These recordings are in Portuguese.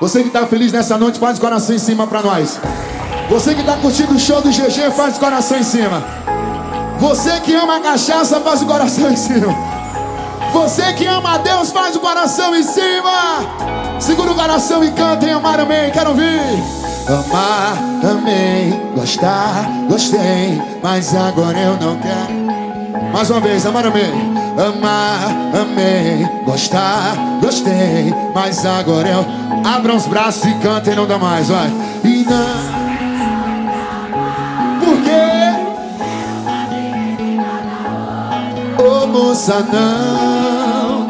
Você que tá feliz nessa noite, faz o coração em cima pra nós. Você que tá curtindo o show do GG, faz o coração em cima. Você que ama a cachaça, faz o coração em cima. Você que ama a Deus, faz o coração em cima. Segura o coração e canta em amar, amém. Quero ouvir. Amar, amei, gostar, gostei, mas agora eu não quero. Mais uma vez, amar, amei. Amar, amei, gostar, gostei, mas agora eu. Abra os braços e canta e não dá mais, vai. E não. Por quê? Ô moça, não.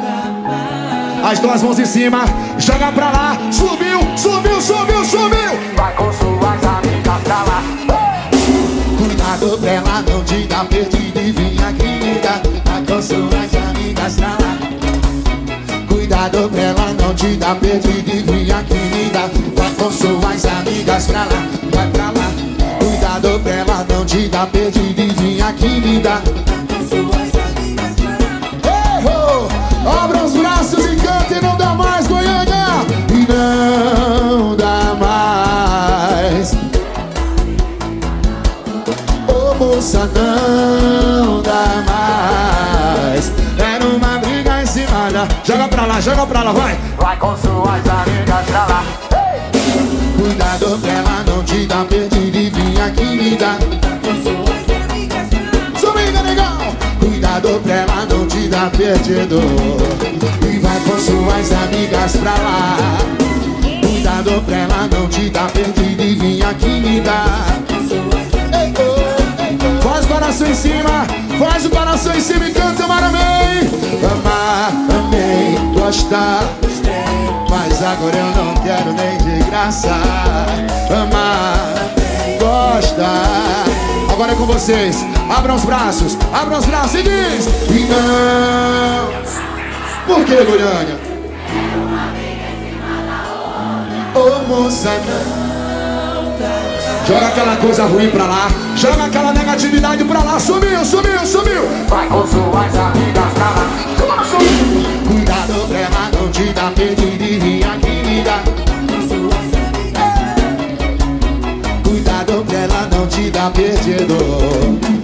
As duas mãos em cima, joga pra lá, subiu, subiu, subiu, subiu. Vai com suas amigas pra lá. Cuidado pra ela não te dar perdido e Cuidado pra ela não te dar perdido e vir aqui me dar. Vai com suas amigas pra lá, vai pra lá. Cuidado pra ela não te dar perdido e vir aqui me ho! Abra os braços e canta e não dá mais, Goiânia! E não dá mais. Ô moça, não dá mais. Joga pra lá, joga pra lá, vai! Vai com suas amigas pra lá. Cuidado pra ela não te dar perdido e vir aqui me dar. Subindo, negão! Cuidado pra ela não te dar perdido. E vai com suas amigas pra lá. Cuidado pra ela não te dar perdido e vir aqui me dar. Ei, oh, ei, oh. Faz o coração em cima, faz o coração em cima e canta, amar, amei. Amar, gostar. Mas agora eu não quero nem de graça. Amar, gostar. Agora é com vocês. Abram os braços, abram os braços e diz: E não. Por que, Goiânia? Ô moça, não. Joga aquela coisa ruim pra lá, joga aquela negatividade pra lá. Sumiu, sumiu, sumiu. Vai com suas amigas pra lá. Dar perdido.